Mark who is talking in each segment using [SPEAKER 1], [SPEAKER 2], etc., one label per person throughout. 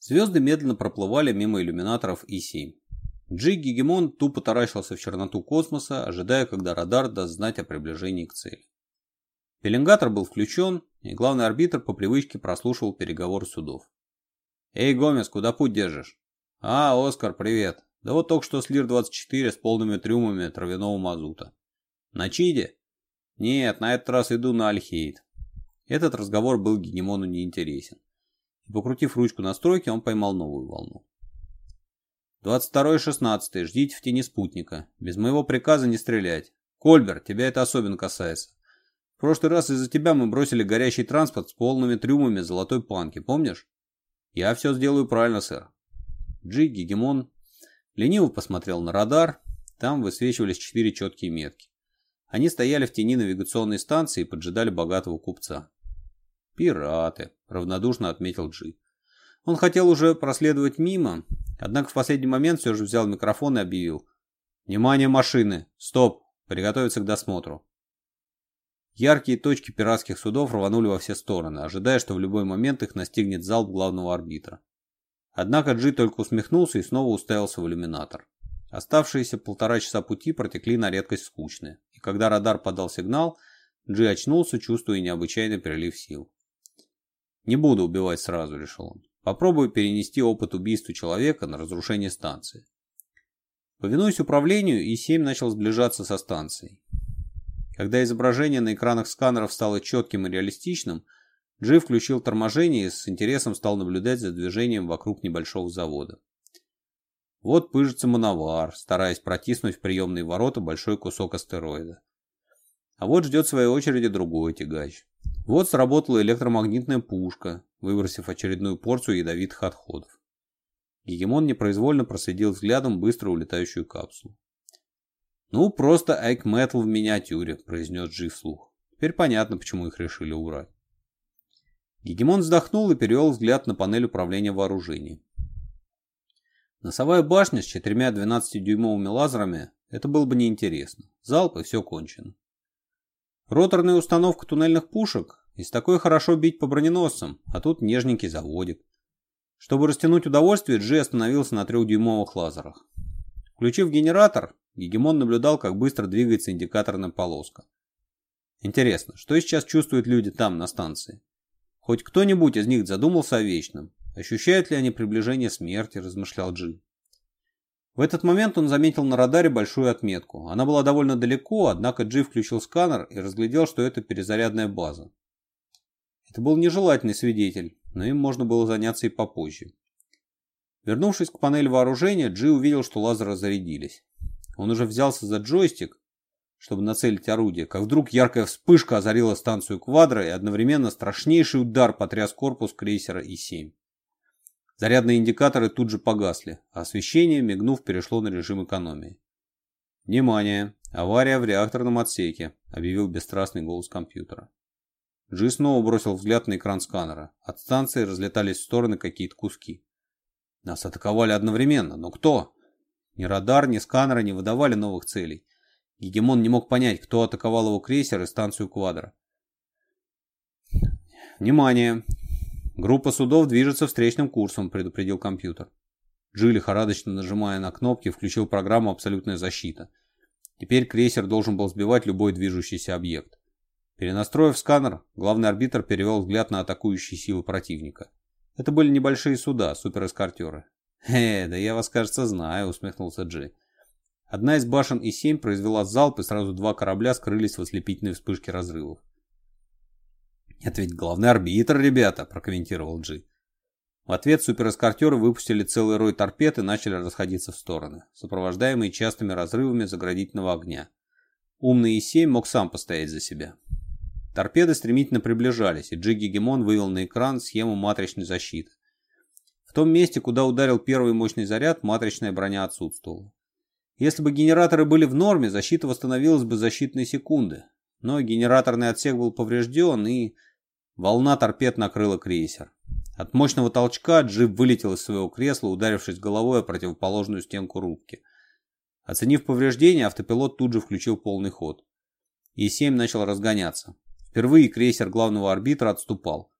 [SPEAKER 1] Звезды медленно проплывали мимо иллюминаторов И-7. Джиг-гегемон тупо таращился в черноту космоса, ожидая, когда радар даст знать о приближении к цели. Пеленгатор был включен, и главный арбитр по привычке прослушивал переговор судов. «Эй, Гомес, куда путь держишь?» «А, Оскар, привет. Да вот только что с Лир-24 с полными трюмами травяного мазута». «На Чиде?» «Нет, на этот раз иду на Альхейд». Этот разговор был Гегемону неинтересен. Покрутив ручку настройки, он поймал новую волну. 22-16. Ждите в тени спутника. Без моего приказа не стрелять. Кольбер, тебя это особенно касается. В прошлый раз из-за тебя мы бросили горящий транспорт с полными трюмами золотой планки, помнишь? Я все сделаю правильно, сэр. Джи, Гегемон, лениво посмотрел на радар. Там высвечивались четыре четкие метки. Они стояли в тени навигационной станции и поджидали богатого купца. «Пираты», — равнодушно отметил Джи. Он хотел уже проследовать мимо, однако в последний момент все же взял микрофон и объявил. «Внимание, машины! Стоп! Приготовиться к досмотру!» Яркие точки пиратских судов рванули во все стороны, ожидая, что в любой момент их настигнет залп главного арбитра. Однако Джи только усмехнулся и снова уставился в иллюминатор. Оставшиеся полтора часа пути протекли на редкость скучные, и когда радар подал сигнал, Джи очнулся, чувствуя необычайный прилив сил. Не буду убивать сразу, решил он. Попробую перенести опыт убийства человека на разрушение станции. Повинуясь управлению, И-7 начал сближаться со станцией. Когда изображение на экранах сканеров стало четким и реалистичным, Джи включил торможение и с интересом стал наблюдать за движением вокруг небольшого завода. Вот пыжится мановар, стараясь протиснуть в приемные ворота большой кусок астероида. А вот ждет в своей очереди другой тягач. Вот сработала электромагнитная пушка, выбросив очередную порцию ядовитых отходов. Гегемон непроизвольно проследил взглядом быстро улетающую капсулу. «Ну, просто Айкметл в миниатюре», — произнес Джи вслух. «Теперь понятно, почему их решили убрать». Гегемон вздохнул и перевел взгляд на панель управления вооружением. Носовая башня с четырьмя 12-дюймовыми лазерами — это было бы неинтересно. Залп и все кончено. Роторная установка туннельных пушек из такой хорошо бить по броненосцам, а тут нежненький заводик. Чтобы растянуть удовольствие, Джи остановился на трехдюймовых лазерах. Включив генератор, Гегемон наблюдал, как быстро двигается индикаторная полоска. Интересно, что сейчас чувствуют люди там, на станции? Хоть кто-нибудь из них задумался о вечном. Ощущают ли они приближение смерти, размышлял Джи. В этот момент он заметил на радаре большую отметку. Она была довольно далеко, однако Джи включил сканер и разглядел, что это перезарядная база. Это был нежелательный свидетель, но им можно было заняться и попозже. Вернувшись к панели вооружения, Джи увидел, что лазеры зарядились. Он уже взялся за джойстик, чтобы нацелить орудие, как вдруг яркая вспышка озарила станцию Квадра и одновременно страшнейший удар потряс корпус крейсера И-7. Зарядные индикаторы тут же погасли, а освещение, мигнув, перешло на режим экономии. «Внимание! Авария в реакторном отсеке», — объявил бесстрастный голос компьютера. Джи снова бросил взгляд на экран сканера. От станции разлетались в стороны какие-то куски. Нас атаковали одновременно, но кто? Ни радар, ни сканеры не выдавали новых целей. Гегемон не мог понять, кто атаковал его крейсер и станцию Квадра. «Внимание! Группа судов движется встречным курсом, предупредил компьютер. Джилли, хорадочно нажимая на кнопки, включил программу «Абсолютная защита». Теперь крейсер должен был сбивать любой движущийся объект. Перенастроив сканер, главный арбитр перевел взгляд на атакующие силы противника. Это были небольшие суда, суперэскортеры. «Э, да я вас, кажется, знаю», — усмехнулся Джи. Одна из башен И-7 произвела залп, и сразу два корабля скрылись в ослепительной вспышке разрывов. «Это ведь главный арбитр, ребята», — прокомментировал Джи. В ответ суперэскортеры выпустили целый рой торпед и начали расходиться в стороны, сопровождаемые частыми разрывами заградительного огня. Умный Есей мог сам постоять за себя. Торпеды стремительно приближались, и Джиги Гемон вывел на экран схему матричной защиты. В том месте, куда ударил первый мощный заряд, матричная броня отсутствовала. Если бы генераторы были в норме, защита восстановилась бы за считанные секунды. Но генераторный отсек был поврежден, и Волна торпед накрыла крейсер. От мощного толчка джип вылетел из своего кресла, ударившись головой о противоположную стенку рубки. Оценив повреждения, автопилот тут же включил полный ход. И-7 начал разгоняться. Впервые крейсер главного арбитра отступал.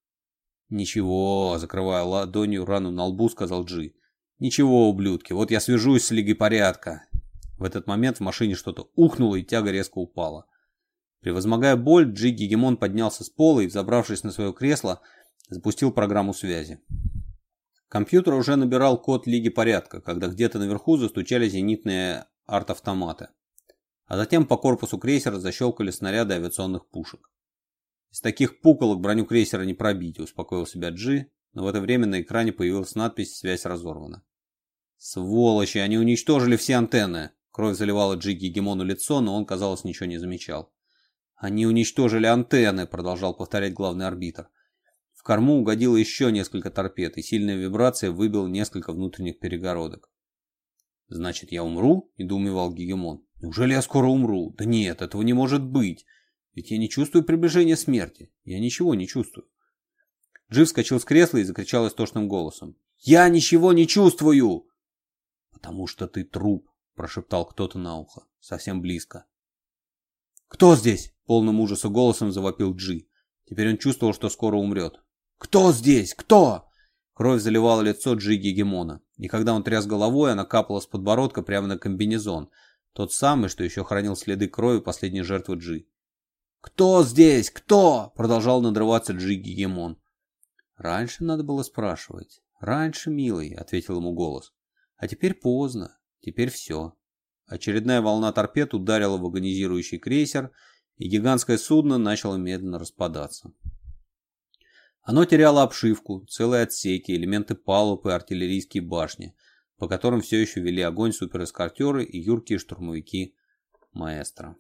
[SPEAKER 1] «Ничего», — закрывая ладонью рану на лбу, сказал Джи. «Ничего, ублюдки, вот я свяжусь с Лигой порядка». В этот момент в машине что-то ухнуло, и тяга резко упала. Превозмогая боль, Джигги Гемон поднялся с пола и, взобравшись на свое кресло, запустил программу связи. Компьютер уже набирал код Лиги Порядка, когда где-то наверху застучали зенитные арт-автоматы. А затем по корпусу крейсера защелкали снаряды авиационных пушек. «Из таких пуколок броню крейсера не пробить», — успокоил себя Джи, но в это время на экране появилась надпись «Связь разорвана». «Сволочи, они уничтожили все антенны!» Кровь заливала Джиги Гегемону лицо, но он, казалось, ничего не замечал. «Они уничтожили антенны», — продолжал повторять главный арбитр. В корму угодило еще несколько торпед, и сильная вибрация выбила несколько внутренних перегородок. «Значит, я умру?» – недоумевал Гегемон. «Неужели я скоро умру? Да нет, этого не может быть! Ведь я не чувствую приближения смерти. Я ничего не чувствую». Джив вскочил с кресла и закричал истошным голосом. «Я ничего не чувствую!» «Потому что ты труп!» – прошептал кто-то на ухо, совсем близко. «Кто здесь?» полным ужаса голосом завопил Джи. Теперь он чувствовал, что скоро умрет. «Кто здесь? Кто?» Кровь заливала лицо Джи Гегемона, и когда он тряс головой, она капала с подбородка прямо на комбинезон, тот самый, что еще хранил следы крови последней жертвы Джи. «Кто здесь? Кто?» — продолжал надрываться Джи Гегемон. «Раньше надо было спрашивать. Раньше, милый», — ответил ему голос. «А теперь поздно. Теперь все». Очередная волна торпед ударила в агонизирующий крейсер — и гигантское судно начало медленно распадаться. Оно теряло обшивку, целые отсеки, элементы палубы, артиллерийские башни, по которым все еще вели огонь суперэскортеры и юркие штурмовики маэстро.